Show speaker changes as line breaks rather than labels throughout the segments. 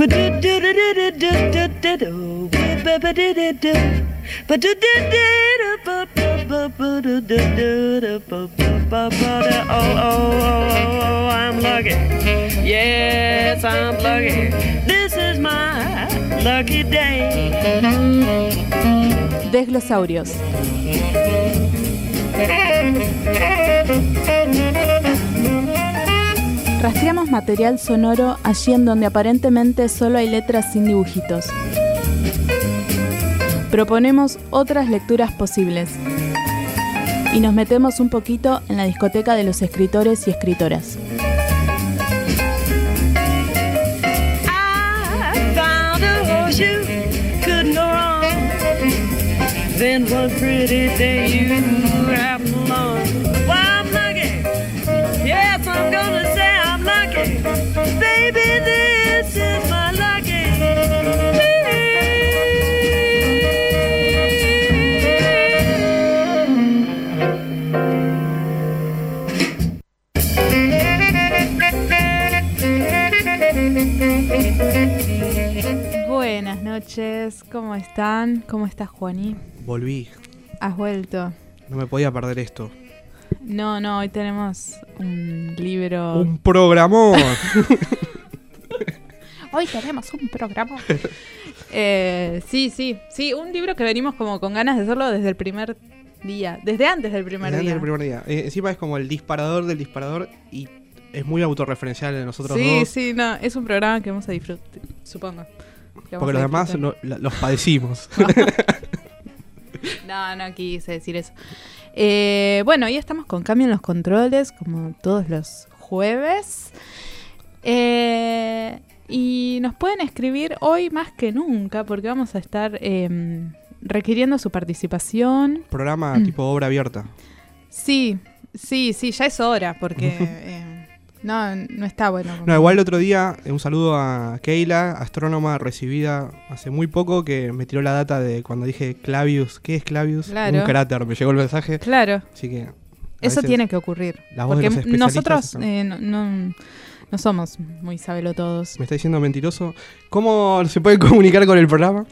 Oh, oh, oh, I'm lucky. Yes, I'm lucky. This is my lucky day.
Desglosaurios. Rastreamos material sonoro allí en donde aparentemente solo hay letras sin dibujitos. Proponemos otras lecturas posibles. Y nos metemos un poquito en la discoteca de los escritores y escritoras. Noches, ¿cómo están? ¿Cómo estás, Juaní?
Volví.
¿Has vuelto?
No me podía perder esto.
No, no, hoy tenemos un libro.
Un programón.
Hoy tenemos un programa. Eh, sí, sí, sí, un libro que venimos como con ganas de hacerlo desde el primer día, desde antes del primer
Desde
día.
el primer día. Eh, encima es como el disparador del disparador y es muy autorreferencial de nosotros
sí,
dos.
sí, no, es un programa que vamos a disfrutar, supongo.
Porque los demás
disfrutar.
no- la- los padecimos.
No, no quise decir eso. Eh, bueno, hoy estamos con Cambio en los Controles, como todos los jueves. Eh, y nos pueden escribir hoy más que nunca, porque vamos a estar eh, requiriendo su participación.
Programa
Mm.
tipo obra abierta.
Sí, sí, sí, ya es hora, porque eh, no, no está bueno.
No, igual el otro día, eh, un saludo a Keila, astrónoma recibida hace muy poco, que me tiró la data de cuando dije Clavius. ¿Qué es Clavius?
Claro.
Un cráter, me llegó el mensaje.
Claro,
Así que.
eso tiene que ocurrir.
la voz de
Porque
los especialistas
nosotros eh, no, no, no somos muy sabelotodos.
Me está diciendo mentiroso. ¿Cómo se puede comunicar con el programa?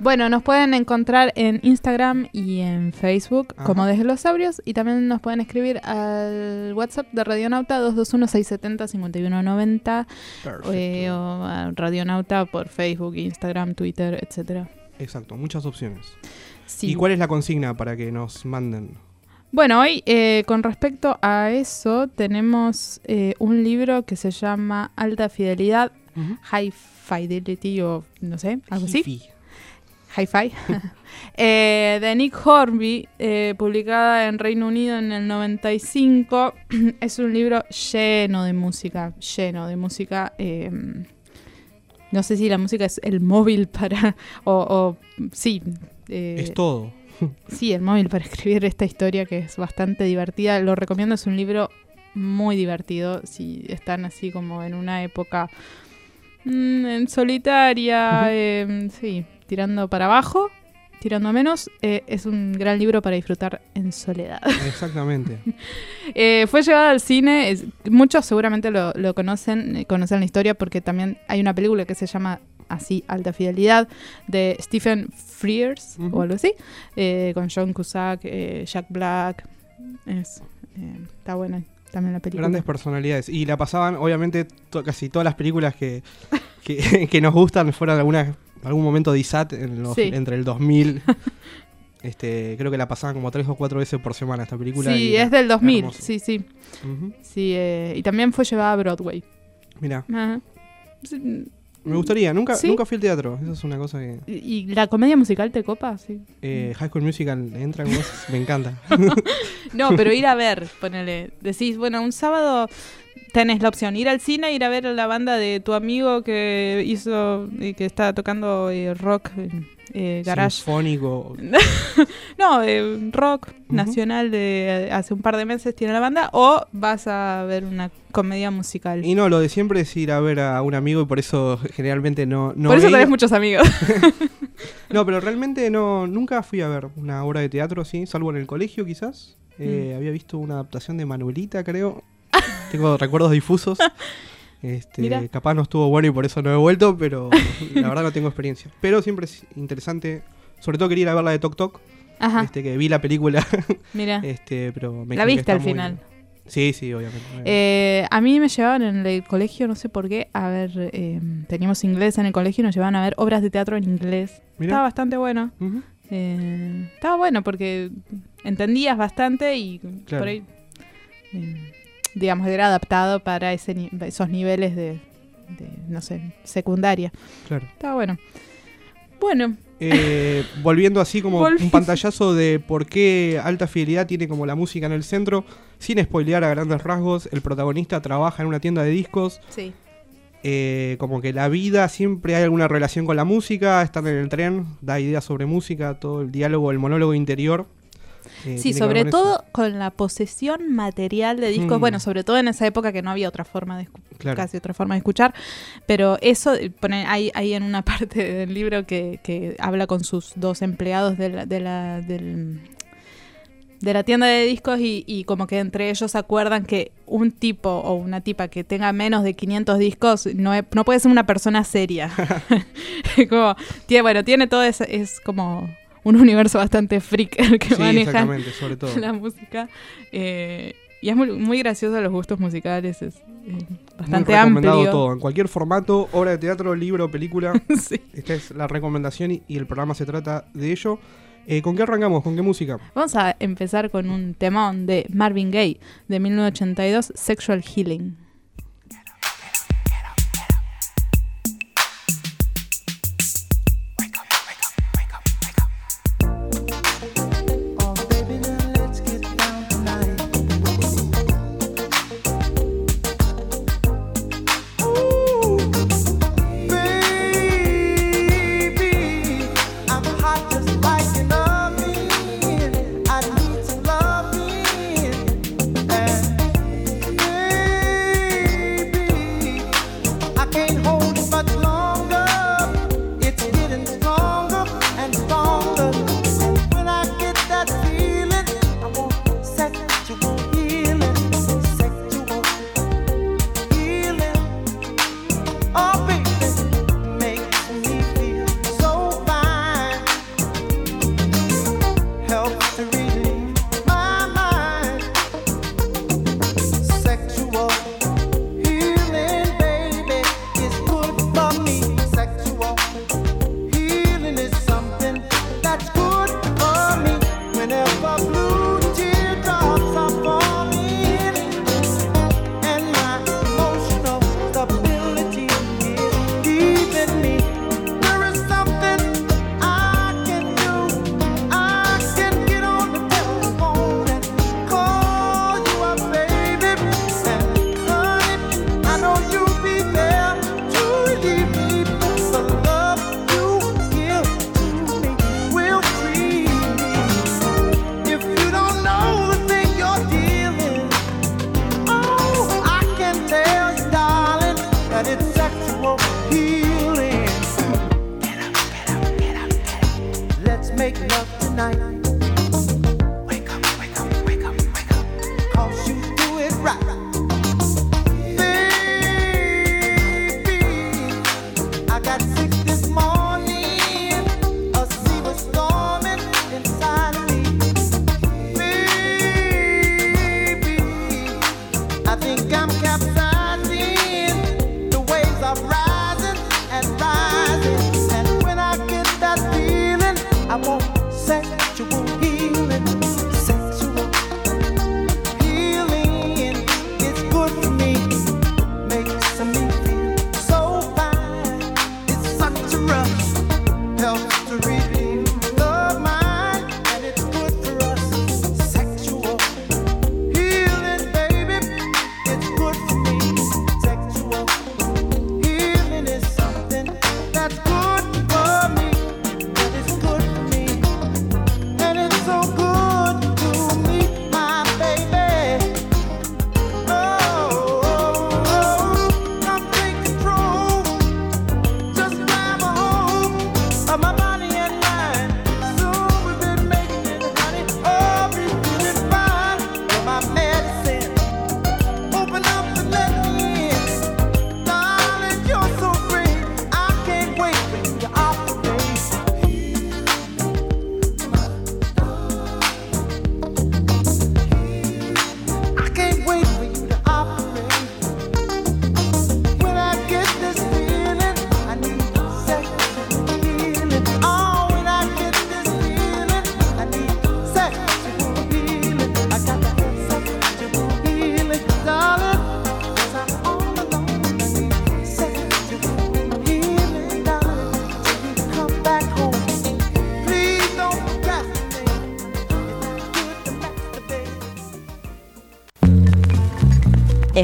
Bueno, nos pueden encontrar en Instagram y en Facebook
Ajá.
como Desglosaurios y también nos pueden escribir al WhatsApp de Radionauta 221-670-5190
Perfecto.
eh, o a Radionauta por Facebook, Instagram, Twitter, etcétera.
Exacto, muchas opciones.
Sí.
¿Y cuál es la consigna para que nos manden?
Bueno, hoy eh, con respecto a eso tenemos eh, un libro que se llama Alta Fidelidad, High Fidelity o no sé, algo así.
Hifi.
Eh, de Nick Hornby, eh, publicada en Reino Unido en el 95. es un libro lleno de música, lleno de música. eh, no sé si la música es el móvil para... o, o- sí. eh,
Es todo.
Sí, el móvil para escribir esta historia que es bastante divertida. Lo recomiendo, es un libro muy divertido. Si están así como en una época mm, en solitaria, eh, sí, tirando para abajo, tirando a menos, eh, es un gran libro para disfrutar en soledad.
Exactamente.
Eh, fue llevada al cine, es- muchos seguramente lo, lo conocen, eh, conocen la historia porque también hay una película que se llama así, Alta Fidelidad, de Stephen Frears o algo así, eh, con John Cusack, eh, Jack Black. Es, eh, está buena también la película.
Grandes personalidades. Y la pasaban, obviamente, to- casi todas las películas que, que, que nos gustan fueron alguna, algún momento de ISAT en los-
Sí.
entre el 2000. este, creo que la pasaban como tres o cuatro veces por semana esta película.
Sí,
y
es del 2000,
hermoso.
sí, sí. Sí eh, y también fue llevada a Broadway.
Mira,
Ajá.
Me gustaría. Nunca,
Sí.
nunca fui al teatro. Eso es una cosa que.
¿Y la comedia musical te copa? Sí.
eh, High School Musical entra en vos, me encanta.
No, pero ir a ver, ponele. Decís, bueno, un sábado tenés la opción ir al cine, ir a ver a la banda de tu amigo que hizo y que está tocando eh, rock eh, garage.
Sinfónico.
No, eh, rock nacional de eh, hace un par de meses tiene la banda o vas a ver una comedia musical.
Y no, lo de siempre es ir a ver a un amigo y por eso generalmente no. no
Por eso tenés muchos amigos.
No, pero realmente no, nunca fui a ver una obra de teatro así, salvo en el colegio quizás.
Mm.
Había visto una adaptación de Manuelita, creo. Tengo recuerdos difusos. Este,
Mirá.
capaz no estuvo bueno y por eso no he vuelto, pero la verdad no tengo experiencia. Pero siempre es interesante. Sobre todo quería ir a ver la de Tok Tok,
Ajá,
este, que vi la película,
mira.
este, pero me
La viste al final.
Sí, sí, obviamente.
Eh, a mí me llevaban en el colegio, no sé por qué, a ver, eh, teníamos inglés en el colegio y nos llevaban a ver obras de teatro en inglés.
Mirá.
Estaba bastante bueno. Eh, estaba bueno porque entendías bastante y
Claro.
por ahí, digamos, era adaptado para ese esos niveles de, de, no sé, secundaria.
Claro.
Estaba bueno. Bueno,
Eh, volviendo así como un pantallazo de por qué Alta Fidelidad tiene como la música en el centro, sin spoilear a grandes rasgos, el protagonista trabaja en una tienda de discos,
sí.
eh, como que la vida siempre hay alguna relación con la música, están en el tren, da ideas sobre música, todo el diálogo, el monólogo interior. Eh,
Sí, sobre todo con la posesión material de discos.
Mm.
Bueno, sobre todo en esa época que no había otra forma de
Claro.
casi otra forma de escuchar. Pero eso eh, pone hay, hay en una parte del libro que, que habla con sus dos empleados de la, de la, del- de la tienda de discos y, y como que entre ellos acuerdan que un tipo o una tipa que tenga menos de 500 discos no, es- no puede ser una persona seria. como, tiene, bueno, tiene todo eso, es como un universo bastante freak el que
Sí,
manejan
exactamente, sobre todo.
la música. eh, y es muy, muy gracioso los gustos musicales, es eh,
Muy
bastante
recomendado
amplio.
todo, en cualquier formato, obra de teatro, libro, película.
Sí.
Esta es la recomendación y, y el programa se trata de ello. Eh, ¿Con qué arrancamos? ¿Con qué música?
Vamos a empezar con un temón de Marvin Gaye de 1982, Sexual Healing.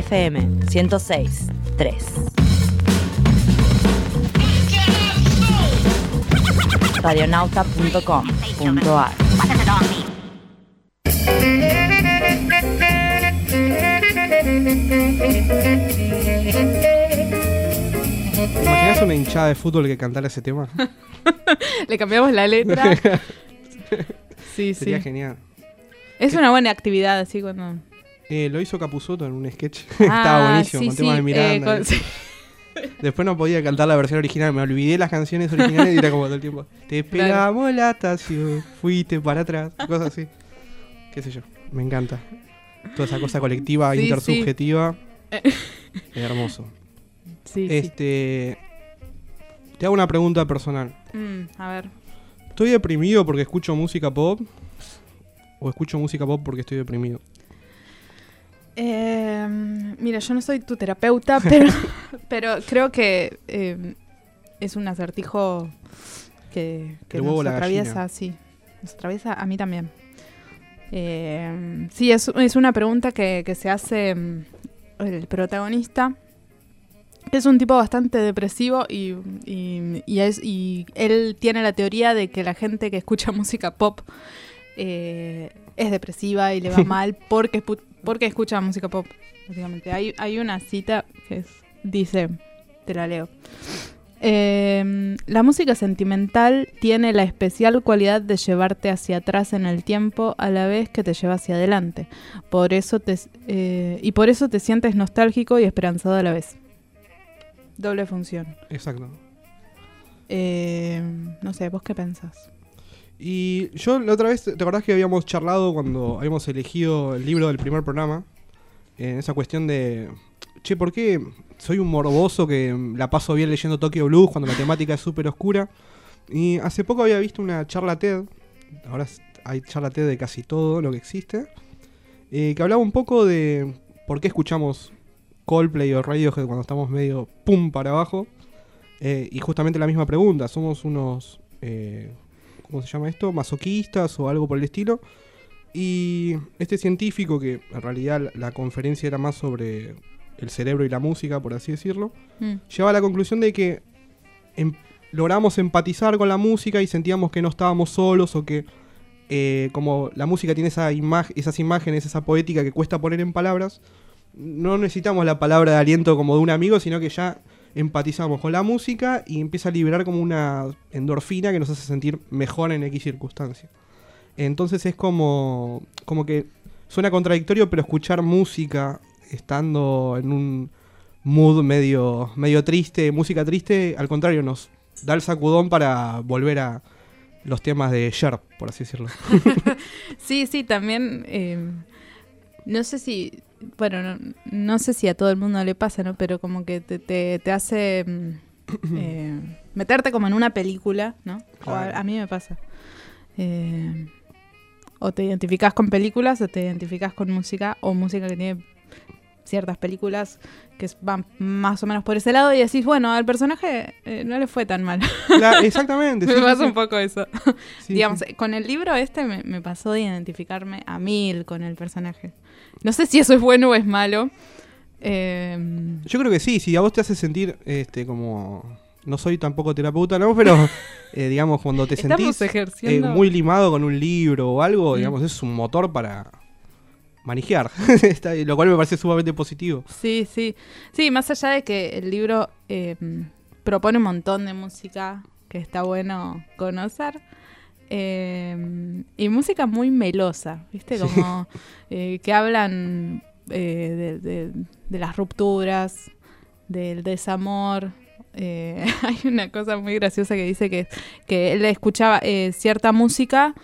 FM 106 3. radionauta.com.ar
¿Te imaginas una hinchada de fútbol que cantara ese tema?
Le cambiamos la letra. Sí, sí.
Sería genial.
Es una buena actividad así cuando.
Eh, lo hizo Capuzoto en un sketch.
Ah,
Estaba buenísimo,
sí,
con temas de Miranda.
eh, con- sí.
Después no podía cantar la versión original, me olvidé las canciones originales y era como todo el tiempo. Te esperamos la estación, fuiste para atrás, cosas así. Qué sé yo, me encanta. Toda esa cosa colectiva, intersubjetiva. Es hermoso.
Sí,
Este. Te hago una pregunta personal.
Mm, a ver.
¿Estoy deprimido porque escucho música pop? ¿O escucho música pop porque estoy deprimido?
Eh, mira, yo no soy tu terapeuta, pero, pero creo que eh, es un acertijo que, nos
la
atraviesa,
gallina.
sí. Nos atraviesa a mí también. Eh, sí, es, es una pregunta que, que se hace el protagonista. Es un tipo bastante depresivo y, y- y es, y él tiene la teoría de que la gente que escucha música pop eh, es depresiva y le va mal porque, porque escucha música pop. Básicamente. Hay, hay una cita que es- dice, te la leo. Eh, la música sentimental tiene la especial cualidad de llevarte hacia atrás en el tiempo a la vez que te lleva hacia adelante. Por eso te, eh, y por eso te sientes nostálgico y esperanzado a la vez. Doble función.
Exacto.
Eh, no sé, ¿vos qué pensás?
Y yo la otra vez, ¿te acordás que habíamos charlado cuando habíamos elegido el libro del primer programa? En esa cuestión de, che, ¿por qué soy un morboso que la paso bien leyendo Tokyo Blues cuando la temática es súper oscura? Y hace poco había visto una charla TED, ahora hay charla TED de casi todo lo que existe, eh, que hablaba un poco de por qué escuchamos Coldplay o Radiohead cuando estamos medio pum para abajo. Eh, y justamente la misma pregunta, somos unos... eh, ¿cómo se llama esto? Masoquistas o algo por el estilo. Y este científico, que en realidad la- conferencia era más sobre el cerebro y la música, por así decirlo,
Mm.
lleva a la conclusión de que em- logramos empatizar con la música y sentíamos que no estábamos solos o que eh, como la música tiene esa imag- esas imágenes, esa poética que cuesta poner en palabras, no necesitamos la palabra de aliento como de un amigo, sino que ya empatizamos con la música y empieza a liberar como una endorfina que nos hace sentir mejor en X circunstancia. Entonces es como, como que suena contradictorio, pero escuchar música estando en un mood medio, medio triste, música triste, al contrario, nos da el sacudón para volver a los temas de Sher, por así decirlo.
Sí, sí, también. eh, no sé si. Bueno, no, no sé si a todo el mundo le pasa, ¿no? Pero como que te, te, te hace. mm, eh, meterte como en una película, ¿no? A, a mí me pasa. Eh, o te identificás con películas o te identificás con música o música que tiene ciertas películas que van más o menos por ese lado y decís, bueno, al personaje eh, no le fue tan mal.
La- exactamente.
me
sí,
pasa
sí.
un poco eso.
Sí,
Digamos, con el libro este me, me pasó de identificarme a mil con el personaje. No sé si eso es bueno o es malo. Eh,
Yo creo que sí, si a vos te hace sentir este como... No soy tampoco terapeuta, ¿no? Pero, eh, digamos, cuando te sentís muy limado con un libro o algo, digamos, es un motor para manejar. Está- lo cual me parece sumamente positivo.
Sí, sí. Sí, más allá de que el libro eh, propone un montón de música que está bueno conocer. eh, y música muy melosa, ¿viste? Como eh, que hablan eh, de, de- de las rupturas, del desamor. Eh, hay una cosa muy graciosa que dice que, que él escuchaba eh, cierta música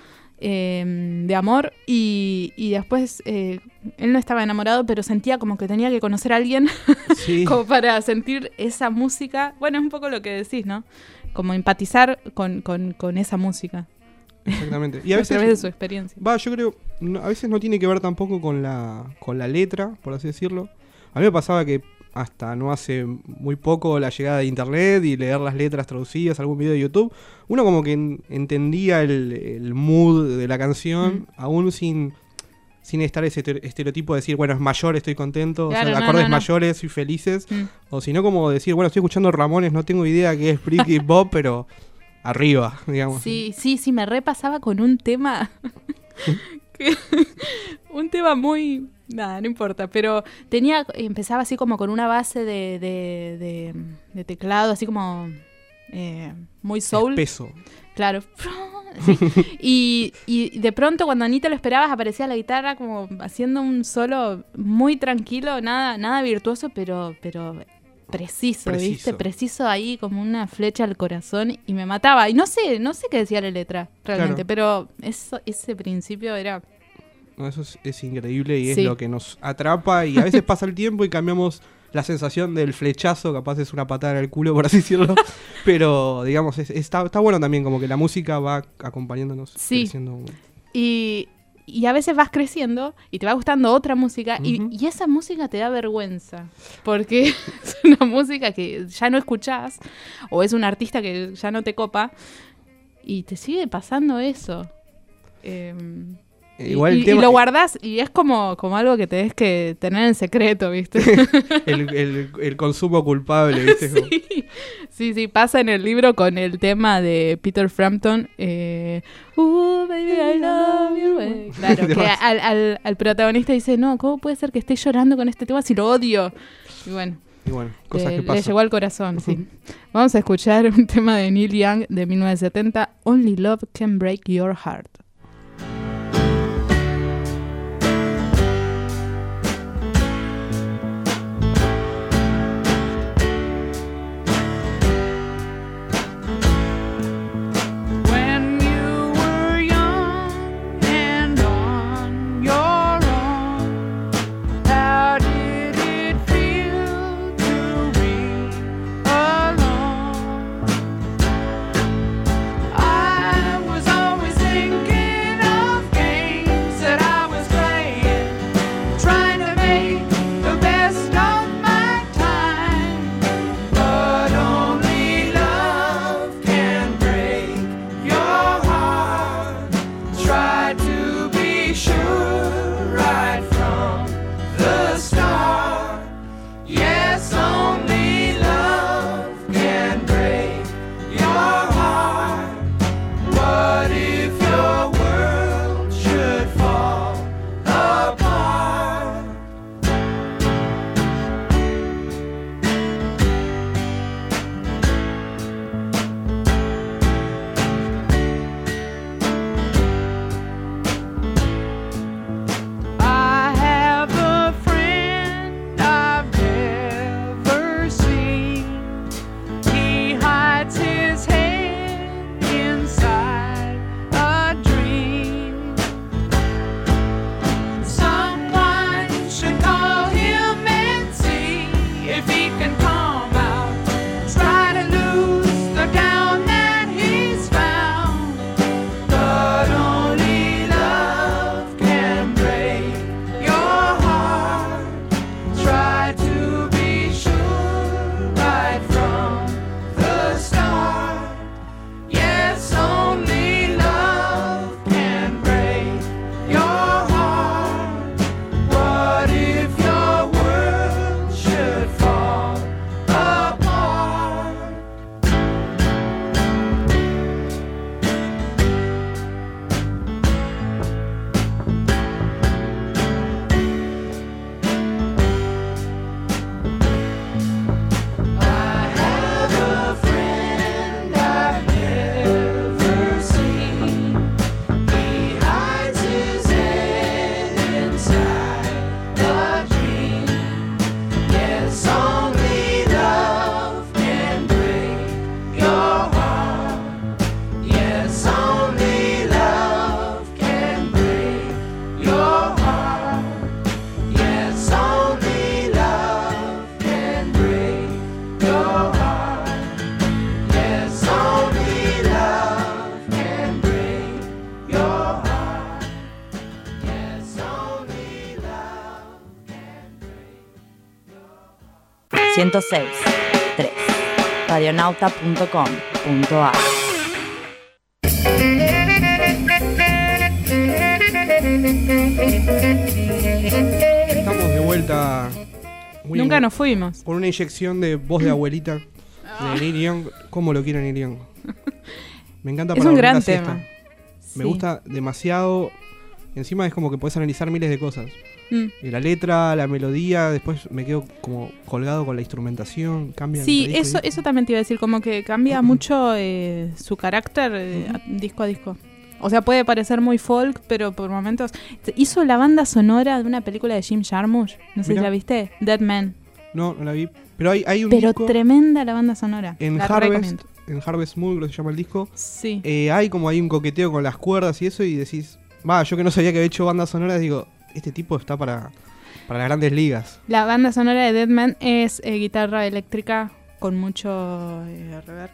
eh, de amor y, y después eh, él no estaba enamorado, pero sentía como que tenía que conocer a alguien
Sí.
como para sentir esa música. Bueno, es un poco lo que decís, ¿no? Como empatizar con, con- con esa música
Exactamente. Y a
a través de su experiencia.
va, yo creo, no- a veces no tiene que ver tampoco con la, con la letra, por así decirlo. A mí me pasaba que hasta no hace muy poco la llegada de internet y leer las letras traducidas, algún video de YouTube, uno como que en- entendía el, el mood de la canción, aún sin sin estar ese estere- estereotipo de decir, bueno, es mayor, estoy contento, o sea,
Claro, no,
acordes
no, no.
mayores y felices,
Mm.
o si no como decir, bueno, estoy escuchando Ramones, no tengo idea qué es Bricky Bob, pero arriba, digamos.
Sí, sí, sí, me repasaba con un tema. un tema muy. Nada, no importa. Pero tenía. Empezaba así como con una base de, de, de- de teclado, así como. eh, muy soul.
Peso.
Claro. Sí. Y, y de pronto cuando ni te lo esperabas aparecía la guitarra como haciendo un solo muy tranquilo, nada, nada virtuoso, pero, pero preciso, ¿viste?
Preciso.
Ahí como una flecha al corazón y me mataba. Y no sé, no sé qué decía la letra realmente,
Claro.
pero eso, ese principio era...
No, eso es, es increíble y es lo que nos atrapa y a veces pasa el tiempo y cambiamos la sensación del flechazo, capaz es una patada en el culo, por así decirlo, pero digamos, es- está, está bueno también como que la música va acompañándonos.
Sí.
creciendo.
Y, y a veces vas creciendo y te va gustando otra música y- y, esa música te da vergüenza porque es una música que ya no escuchás o es un artista que ya no te copa y te sigue pasando eso. Em,
Eh, Igual
y,
el tema,
y lo guardás y es como, como algo que tenés que tener en secreto, ¿viste?
el, el- el consumo culpable, ¿viste?
Sí. sí, sí, pasa en el libro con el tema de Peter Frampton. Eh, uh, baby, I love you. eh, Claro, que al, al- al protagonista dice, no, ¿cómo puede ser que esté llorando con este tema si lo odio? Y bueno,
Y bueno, cosas
le,
que
le
pasan.
llegó al corazón, sí. Vamos a escuchar un tema de Neil Young de 1970, Only Love Can Break Your Heart. 106.3. Radionauta.com.ar
Estamos de vuelta.
Muy
Nunca nos fuimos.
Con una inyección de voz de abuelita de ah. Neil Young. ¿Cómo lo quiere Neil Young? Me encanta para
es
un
gran tema. Sí.
Me gusta demasiado Encima es como que puedes analizar miles de cosas.
Mm.
La letra, la melodía, después me quedo como colgado con la instrumentación, cambia.
Sí, eso, eso también te iba a decir, como que cambia mucho eh, su carácter eh, disco a disco. O sea, puede parecer muy folk, pero por momentos... Hizo la banda sonora de una película de Jim Jarmusch, no sé
Mirá.
si la viste, Dead Man.
No, no la vi. Pero hay, hay un
Pero
disco
tremenda la banda sonora.
en
la
Harvest, en Harvest Moon, creo que se llama el disco.
Sí.
Eh, hay como hay un coqueteo con las cuerdas y eso y decís, va, yo que no sabía que había hecho bandas sonoras, digo, este tipo está para, para las grandes ligas.
La banda sonora de Dead Man es eh, guitarra eléctrica con mucho eh, reverb.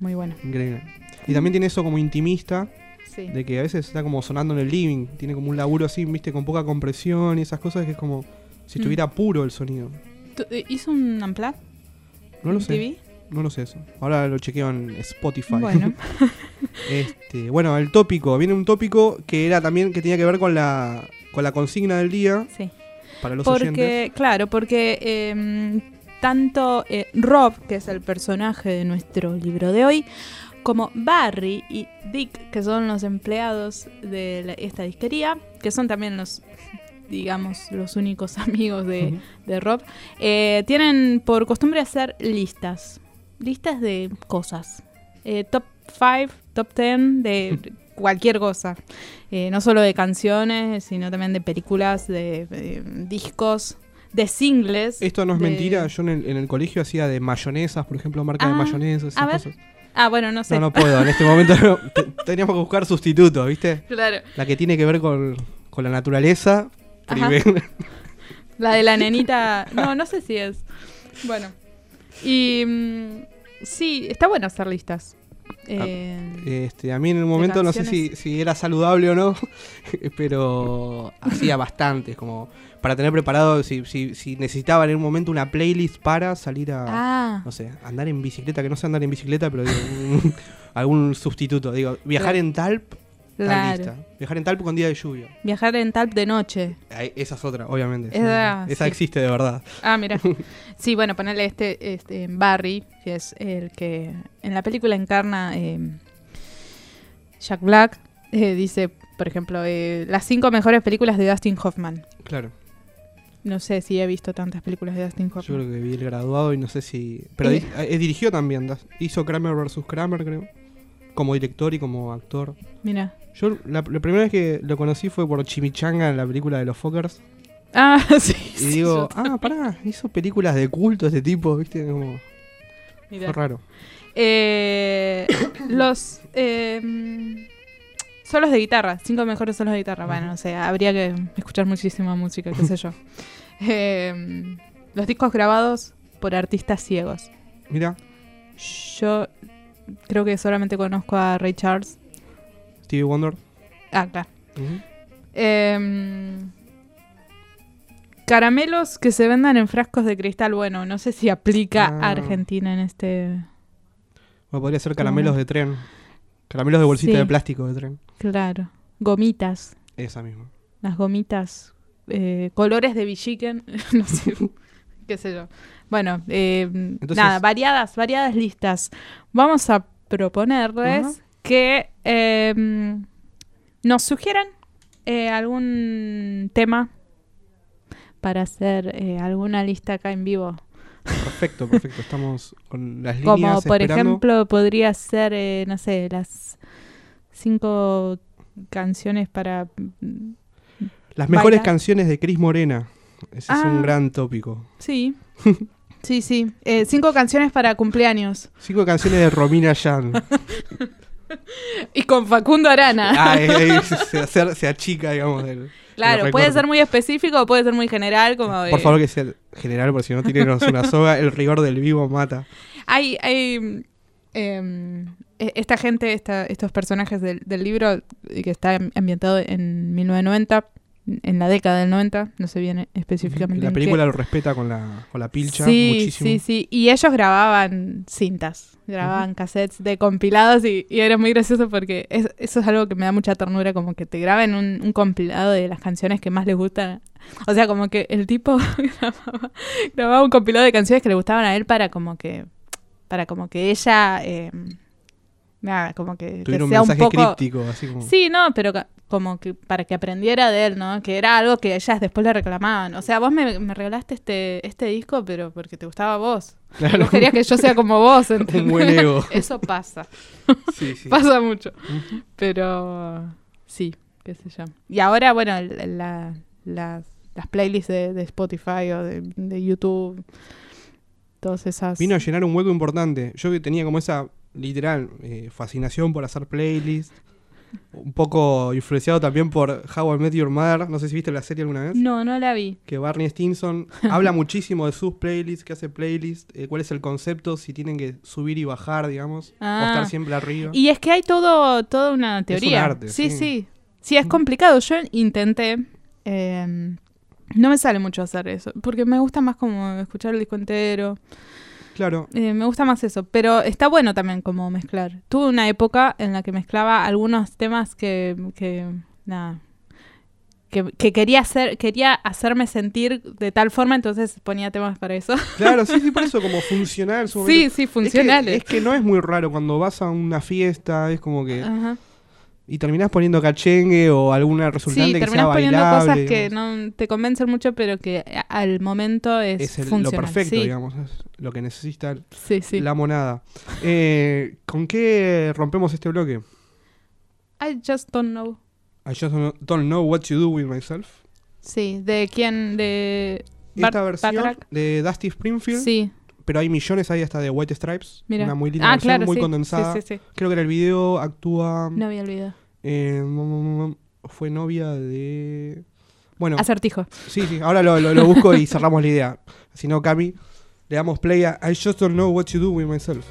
Muy buena.
Increíble. Y también tiene eso como intimista,
Sí.
de que a veces está como sonando en el living, tiene como un laburo así, viste, con poca compresión y esas cosas que es como si
Mm.
estuviera puro el sonido.
¿Tú- eh, ¿Hizo un unplug?
No lo sé.
TV?
No lo sé eso. Ahora lo chequeo en Spotify.
Bueno.
este, bueno, el tópico. Viene un tópico que era también que tenía que ver con la, con la consigna del día
Sí.
para los oyentes.
Porque, claro, porque eh, tanto eh, Rob, que es el personaje de nuestro libro de hoy, como Barry y Dick, que son los empleados de la- esta disquería, que son también los, digamos, los únicos amigos de, de Rob, eh, tienen por costumbre hacer listas, listas de cosas, Eh, top 5, top 10 de cualquier cosa, Eh, no solo de canciones, sino también de películas, de, discos, de singles.
Esto no es
de-
mentira. Yo en el, en el colegio hacía de mayonesas, por ejemplo, marca de
Ah,
mayonesas. esas cosas.
Ah, bueno, no sé.
No, no puedo. En este momento no. Teníamos que buscar sustitutos, ¿viste?
Claro.
La que tiene que ver con, con la naturaleza.
La de la nenita. No, no sé si es. Bueno. Y. mm, sí, está bueno hacer listas. Eh,
Este, a mí en el momento no sé si, si era saludable o no, pero hacía bastantes, como para tener preparado si, si, si necesitaba en un momento una playlist para salir a,
ah,
no sé, andar en bicicleta, que no sé andar en bicicleta, pero digo, un- algún sustituto. Digo, viajar en Talp, tal
claro.
lista. Viajar en Talp con día de lluvia.
Viajar en Talp de noche.
Esa es otra, obviamente.
Esa,
Esa
sí.
existe de verdad.
Ah, mira. Sí, bueno, ponerle este, este Barry, que es el que en la película encarna eh, Jack Black, eh, dice, por ejemplo, eh, las cinco mejores películas de Dustin Hoffman.
Claro.
No sé si he visto tantas películas de Dustin
Yo
Hoffman.
creo que vi el graduado y no sé si. Pero
eh,
dirigió también. Hizo Kramer vs. Kramer, creo. Como director y como actor.
Mira.
Yo la, la primera vez que lo conocí fue por Chimichanga en la película de los Fockers.
Ah, sí.
Y
sí,
digo, ah, pará, hizo películas de culto este tipo, ¿viste? Como,
Mirá.
fue raro.
Eh, los eh, solos de guitarra, cinco mejores solos de guitarra. Bueno, no sé, habría que escuchar muchísima música, qué sé yo. Eh, los discos grabados por artistas ciegos.
Mira,
Yo creo que solamente conozco a Ray Charles.
Stevie Wonder.
Ah, claro. Eh, caramelos que se vendan en frascos de cristal. Bueno, no sé si aplica
Ah.
a Argentina en este.
O podría ser caramelos de tren. Caramelos de bolsita
Sí.
de plástico de tren.
Claro. Gomitas.
Esa misma.
Las gomitas. eh, colores de Villiquen. no sé. Qué sé yo. Bueno, eh, nada, variadas, variadas listas. Vamos a proponerles que eh, nos sugieran eh, algún tema para hacer eh, alguna lista acá en vivo.
Perfecto, perfecto. Estamos con las líneas
Como por
esperando.
ejemplo podría ser, eh, no sé, las cinco canciones para... mm,
Las mejores
bailar.
canciones de Cris Morena. Ese es
Ah.
un gran tópico.
Sí, sí, sí. Eh, cinco canciones para cumpleaños.
Cinco canciones de Romina Yan.
Y con Facundo Arana.
ah, eh, eh, se, achica, digamos. del-
claro, puede ser muy específico o puede ser muy general. como de-
Por favor, que sea general, porque si no tiene una soga, el rigor del vivo mata.
Hay, hay em, e- esta gente, esta, estos personajes del, del libro eh, que está am- ambientado en 1990, en la década del 90, no sé bien específicamente.
La película lo respeta con la, con la pilcha
Sí,
muchísimo.
sí, sí. Y ellos grababan cintas, grababan cassettes de compilados y, y era muy gracioso porque es- eso es algo que me da mucha ternura, como que te graben un, un compilado de las canciones que más les gustan. O sea, como que el tipo grababa, grababa un compilado de canciones que le gustaban a él para como que, para como que ella, eh, nada, como que, que
un
sea un
mensaje
poco...
críptico, así como...
Sí, no, pero como que para que aprendiera de él, ¿no? Que era algo que ellas después le reclamaban. O sea, vos me, me regalaste este, este disco, pero porque te gustaba vos.
Claro.
Vos querías que yo sea como vos, ¿entendés?
Un buen ego.
Eso pasa,
Sí, sí.
pasa mucho. Pero sí, qué sé yo. Y ahora, bueno, el- la- las, playlists de, de Spotify o de, de YouTube, todas esas...
Vino a llenar un hueco importante. Yo tenía como esa literal eh, fascinación por hacer playlists. Un poco influenciado también por How I Met Your Mother. No sé si viste la serie alguna vez.
No, no la vi.
Que Barney Stinson habla muchísimo de sus playlists, que hace playlists, eh, cuál es el concepto, si tienen que subir y bajar, digamos, o
Ah.
estar siempre arriba.
Y es que hay todo, toda una teoría.
arte,
sí,
sí.
sí. Sí, es complicado. Yo intenté. eh, no me sale mucho hacer eso. Porque me gusta más como escuchar el disco entero.
Claro,
Eh, me gusta más eso. Pero está bueno también como mezclar. Tuve una época en la que mezclaba algunos temas que. que nada. Que, que quería hacer, quería hacerme sentir de tal forma, entonces ponía temas para eso.
claro, sí, sí, por eso como funcional.
sí, sí,
Es que-
funcionales.
Es que, no es muy raro cuando vas a una fiesta, es como que...
Ajá.
Y terminás poniendo cachengue o alguna resultante
Sí,
que sea
terminas poniendo
bailable.
cosas que
digamos.
no te convencen mucho, pero que al momento es,
es el- lo
funcional.
perfecto,
sí,
digamos, es lo que necesita
Sí,
la monada. Eh, ¿Con qué rompemos este bloque?
I just don't know.
I just don't know what to do with myself.
Sí, ¿de quién? De
Esta
Bart
versión
Bacharach.
de Dusty Springfield,
Sí,
pero hay millones ahí hasta de White Stripes.
mira.
Una muy linda
ah,
versión,
claro,
muy
sí.
condensada.
Sí, sí, sí.
Creo que en el video actúa.
No había olvidado.
eh, mm, mm, mm, fue novia de. Bueno,
Acertijo.
sí, sí, ahora lo, lo- lo busco y cerramos la idea. Si no, Cami, le damos play a I just don't know what to do with myself.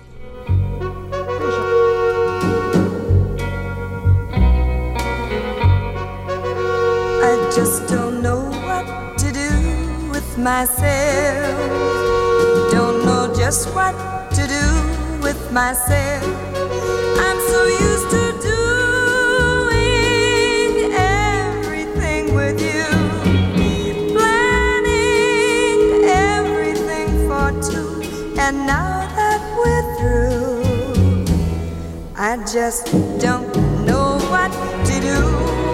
I just don't know what to do with myself. Just what to do with myself. I'm so used to doing everything with you, planning everything for two. And now that we're through, I just don't know what to do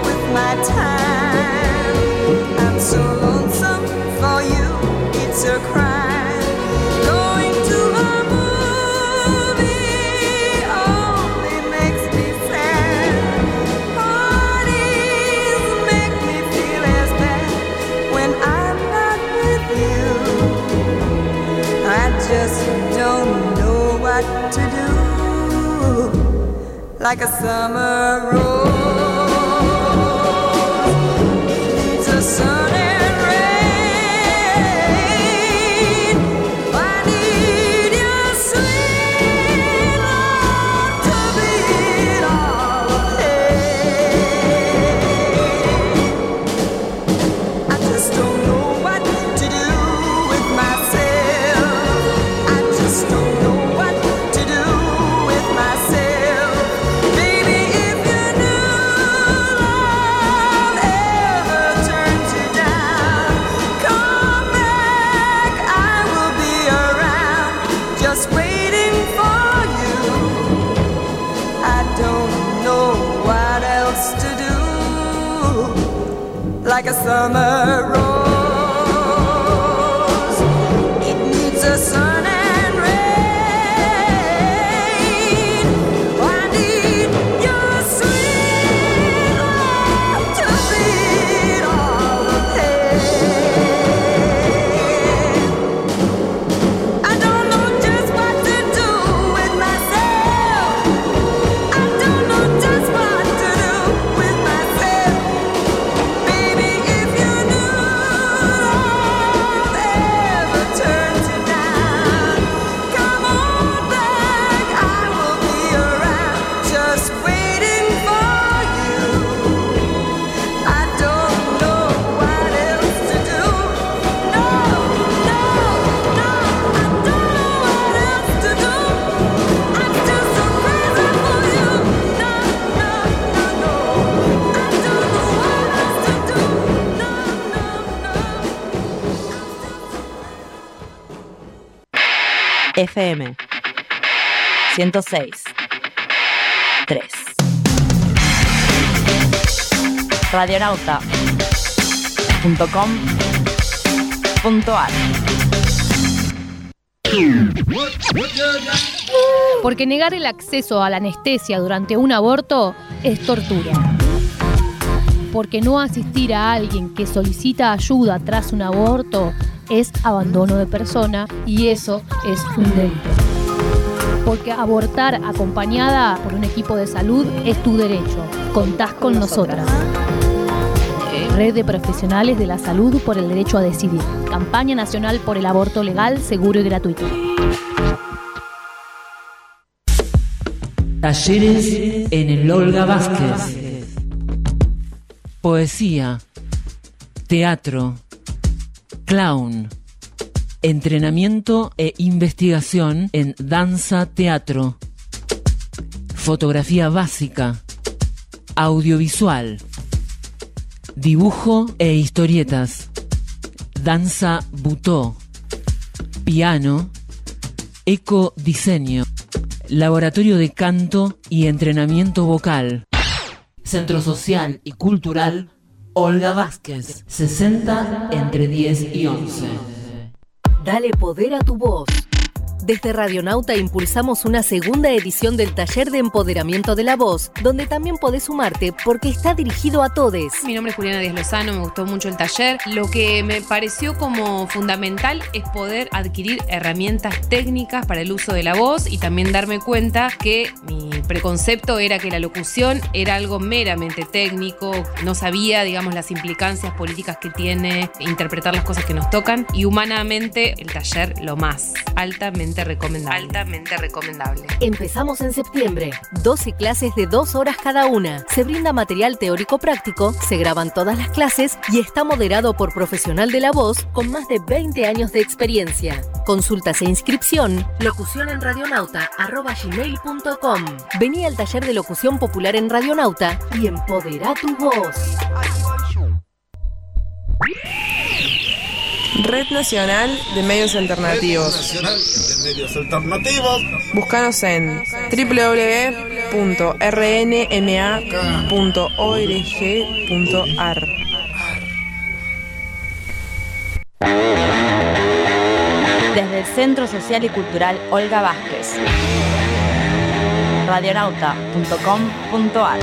with my time. I'm so lonesome for you, it's a crime. To do. Like a summer rose like a summer rose.
FM 106 3 radionauta.com.ar
Porque negar el acceso a la anestesia durante un aborto es tortura. Porque no asistir a alguien que solicita ayuda tras un aborto es abandono de persona y eso es un delito. Porque abortar acompañada por un equipo de salud es tu derecho. Contás con nosotras. Red de Profesionales de la Salud por el Derecho a Decidir. Campaña Nacional por el Aborto Legal, Seguro y Gratuito.
Talleres en el Olga Vázquez. Poesía, teatro, clown, entrenamiento e investigación en danza teatro, fotografía básica, audiovisual, dibujo e historietas, danza butó, piano, ecodiseño, laboratorio de canto y entrenamiento vocal. Centro Social y Cultural Olga Vázquez, 60 entre 10 y 11.
Dale poder a tu voz. Desde Radionauta impulsamos una segunda edición del taller de empoderamiento de la voz, donde también podés sumarte porque está dirigido a todes.
Mi nombre es Juliana Díaz Lozano, me gustó mucho el taller. Lo que me pareció como fundamental es poder adquirir herramientas técnicas para el uso de la voz y también darme cuenta que mi preconcepto era que la locución era algo meramente técnico, no sabía, digamos, las implicancias políticas que tiene interpretar las cosas que nos tocan y humanamente el taller lo más, altamente recomendable. Altamente recomendable.
Empezamos en septiembre. 12 clases de 2 horas cada una. Se brinda material teórico práctico, se graban todas las clases y está moderado por profesional de la voz con más de 20 años de experiencia. Consultas e inscripción, locución en radionauta.gmail.com. Vení al taller de locución popular en Radionauta y empodera tu voz.
Red Nacional de Medios Alternativos.
medios alternativos.
Búscanos en www.rnma.org.ar.
Desde el Centro Social y Cultural Olga Vázquez. radionauta.com.ar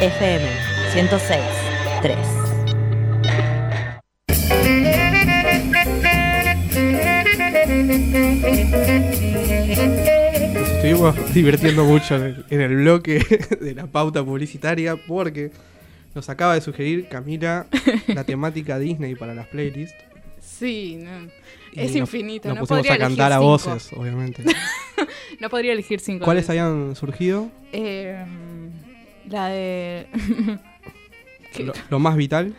FM 106 3
Nos estuvimos divirtiendo mucho en el, en el bloque de la pauta publicitaria porque nos acaba de sugerir Camila la temática Disney para las playlists.
Sí, no. es
nos-
infinito.
Nos
no
pusimos
podría
a cantar a
cinco.
voces, obviamente.
No podría elegir cinco.
¿Cuáles habían surgido?
Eh, la de.
Lo, lo más vital.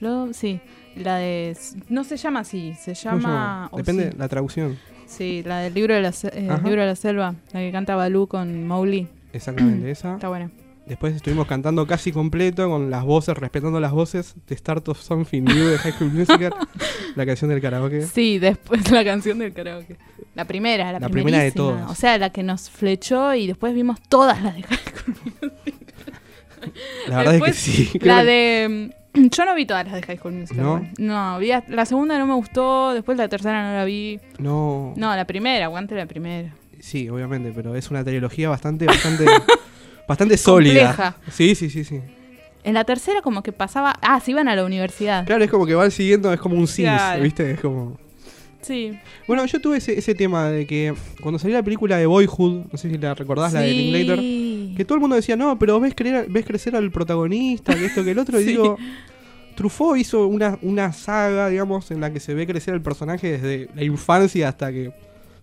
Lo- sí, la de. No se llama así, se
¿Cómo se
llama.
Depende
sí.
de la traducción.
Sí, la del libro de la, eh, libro de la selva, la que canta Balú con Mowgli.
Exactamente esa.
Está buena.
Después estuvimos cantando casi completo con las voces, respetando las voces de Start of Something New de High School Musical, la canción del karaoke.
Sí, después la canción del karaoke. La primera, la,
La primera de todas.
O sea, la que nos flechó y después vimos todas las de High School Musical.
La verdad es que sí.
La de. Yo no vi todas las de High School Musical.
¿No?
No, vi hasta- la segunda no me gustó, después la tercera no la vi.
No.
No, la primera, aguante la primera.
Sí, obviamente, pero es una trilogía bastante, bastante, bastante sólida.
Compleja.
Sí, sí, sí, sí.
En la tercera como que pasaba... Ah, se iban a la universidad.
Claro, es como que van siguiendo, es como un Sims,
Claro.
¿viste? Es como...
Sí.
Bueno, yo tuve ese, ese tema de que cuando salió la película de Boyhood, no sé si la recordás, la de. Linklater, que todo el mundo decía, no, pero ves, creer, ves crecer al protagonista, que esto, que el otro, y
Sí.
digo, Truffaut hizo una, una saga, digamos, en la que se ve crecer al personaje desde la infancia hasta que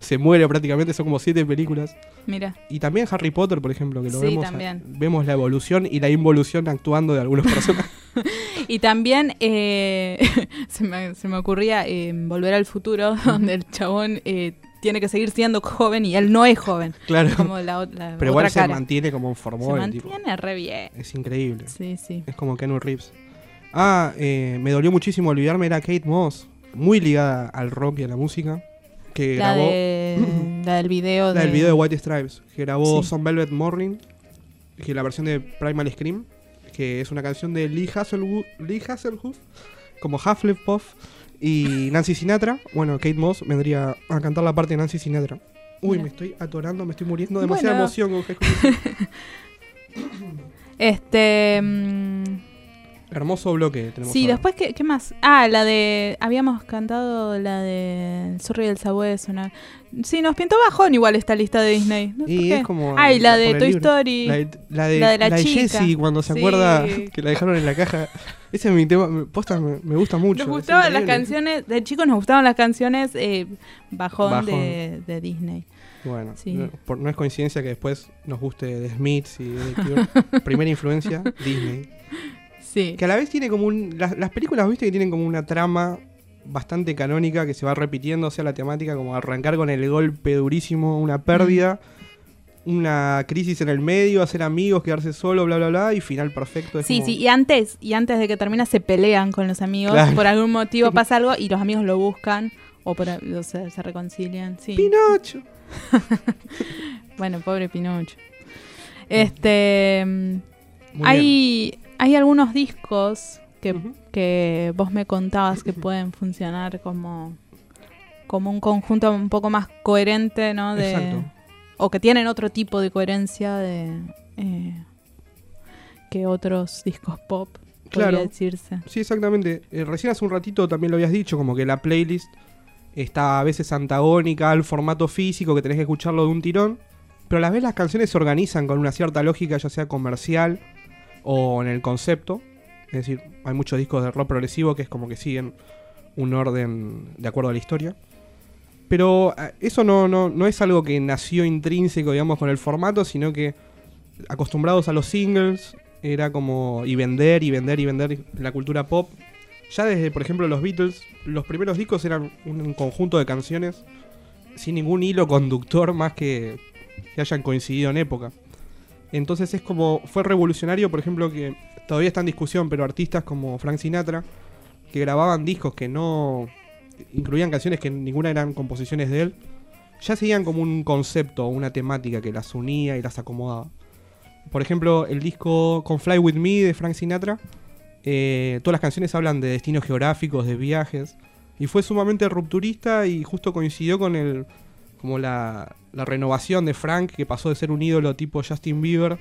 se muere prácticamente, son como siete películas.
Mira.
Y también Harry Potter, por ejemplo, que lo
Sí,
vemos,
también.
vemos la evolución y la involución actuando de algunos personajes.
Y también eh, se, me, se me ocurría eh, Volver al Futuro, donde el chabón eh, tiene que seguir siendo joven y él no es joven.
Claro.
Como la, la
Pero igual se
cara.
mantiene como un
Se
formol. tipo.
mantiene re bien.
Es increíble.
Sí, sí.
Es como Keanu Reeves. Ah, eh, me dolió muchísimo olvidarme, era Kate Moss. Muy ligada al rock y a la música. que
La,
grabó
de, la del video.
la del
de-
video de White Stripes, que grabó
Sí.
Some Velvet Morning, que la versión de Primal Scream, que es una canción de Lee Hasselwood, Lee Hasselhoff, como Hufflepuff y Nancy Sinatra. Bueno, Kate Moss vendría a cantar la parte de Nancy Sinatra. Uy,
Mira.
me estoy atorando, me estoy muriendo, demasiada
Bueno.
emoción con Musical.
Este. mm,
Hermoso bloque tenemos
sí,
ahora.
después, ¿qué, qué más? Ah, la de. Habíamos cantado la de. El zorro y el sabueso. una- Sí, nos pintó bajón igual esta lista de Disney. ¿no? ¿Por
Y es como.
Ah, y la de Toy
libro.
Story.
La de la, de,
La de la
la de
chica.
Jessie, cuando se
Sí.
acuerda que la dejaron en la caja. Ese es mi tema. me- Posta, me, me gusta mucho.
Nos gustaban las canciones. De chicos nos gustaban las canciones eh, bajón,
Bajón.
De, de Disney.
Bueno,
Sí.
no, por- no es coincidencia que después nos guste The Smiths y The Cure. Primera influencia, Disney.
Sí.
Que a la vez tiene como un. Las, las películas, viste, que tienen como una trama bastante canónica que se va repitiendo, o sea, la temática como arrancar con el golpe durísimo, una pérdida, una crisis en el medio, hacer amigos, quedarse solo, bla, bla, bla, y final perfecto. es
Sí,
como-
sí, y antes, y antes de que termina se pelean con los amigos,
Claro.
por algún motivo pasa algo y los amigos lo buscan o, por, o sea, se reconcilian. Sí.
Pinocho.
Bueno, pobre Pinocho. Este,
Muy
hay, hay algunos discos que, que vos me contabas que pueden funcionar como, como un conjunto un poco más coherente, ¿no? De,
Exacto.
O que tienen otro tipo de coherencia de eh, que otros discos pop,
Claro.
podría decirse.
Sí, exactamente. Eh, recién hace un ratito también lo habías dicho, como que la playlist está a veces antagónica al formato físico, que tenés que escucharlo de un tirón, pero a la vez las canciones se organizan con una cierta lógica, ya sea comercial o en el concepto. Es decir, hay muchos discos de rock progresivo que es como que siguen un orden de acuerdo a la historia. Pero eh, eso no, no, no es algo que nació intrínseco, digamos, con el formato, sino que acostumbrados a los singles, era como y vender y vender y vender la cultura pop. Ya desde, por ejemplo, los Beatles, los primeros discos eran un conjunto de canciones sin ningún hilo conductor más que que hayan coincidido en época. Entonces es como, fue revolucionario, por ejemplo, que todavía está en discusión, pero artistas como Frank Sinatra, que grababan discos que no incluían canciones que ninguna eran composiciones de él, ya seguían como un concepto, una temática que las unía y las acomodaba. Por ejemplo, el disco Con Fly With Me de Frank Sinatra, eh, todas las canciones hablan de destinos geográficos, de viajes, y fue sumamente rupturista y justo coincidió con el como la, renovación de Frank, que pasó de ser un ídolo tipo Justin Bieber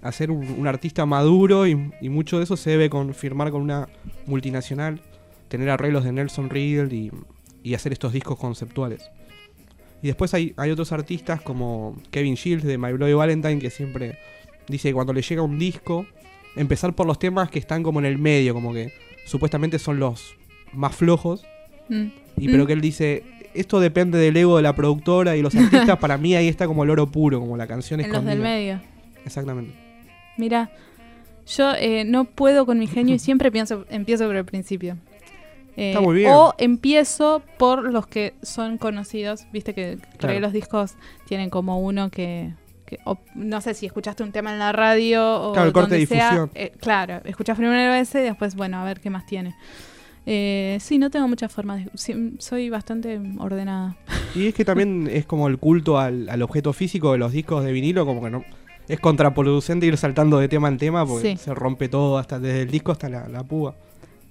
a ser un, artista maduro y, mucho de eso se debe con firmar con una multinacional, tener arreglos de Nelson Riddle y, y hacer estos discos conceptuales. Y después hay, hay otros artistas como Kevin Shields de My Bloody Valentine que siempre dice que cuando le llega un disco, empezar por los temas que están como en el medio, como que supuestamente son los más flojos,
Mm.
y pero
Mm.
que él dice, esto depende del ego de la productora y los artistas, para mí ahí está como el oro puro, como la canción
En los del
escondida.
medio.
Exactamente.
Mira, yo eh, no puedo con mi genio y siempre pienso, empiezo por el principio. Eh,
Está muy bien.
O empiezo por los que son conocidos. Viste que
Claro.
los discos tienen como uno que. que- o no sé si escuchaste un tema en la radio o.
Claro, el corte de difusión.
eh, claro, escuchás primero ese y después, bueno, a ver qué más tiene. Eh, sí, no tengo muchas formas. De, sí, soy bastante ordenada.
Y es que también es como el culto al, al objeto físico de los discos de vinilo, como que no es contraproducente ir saltando de tema en tema porque
Sí.
se rompe todo, hasta desde el disco hasta la, la púa.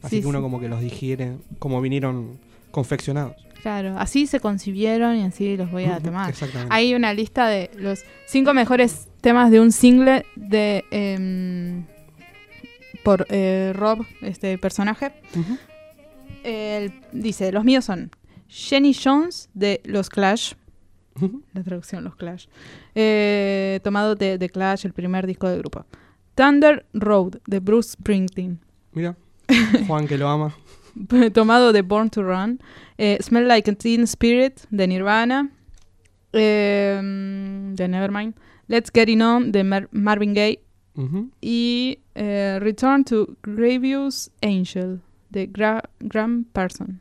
Así
Sí,
que uno
sí.
como que los digiere como vinieron confeccionados.
Claro, así se concibieron y así los voy a tomar.
exactamente.
Hay una lista de los cinco mejores temas de un single de em, por eh, Rob, este personaje. Dice, los míos son Jenny Jones de Los Clash. La traducción, Los Clash. Eh, tomado de The Clash, el primer disco del grupo. Thunder Road de Bruce Springsteen.
Mira, Juan que lo ama.
tomado de Born to Run. Eh, Smell Like a Teen Spirit de Nirvana. Eh, de Nevermind. Let's Get It On de Mar- Marvin Gaye. Y eh, Return to Grievous Angel de Gra- Graham Person.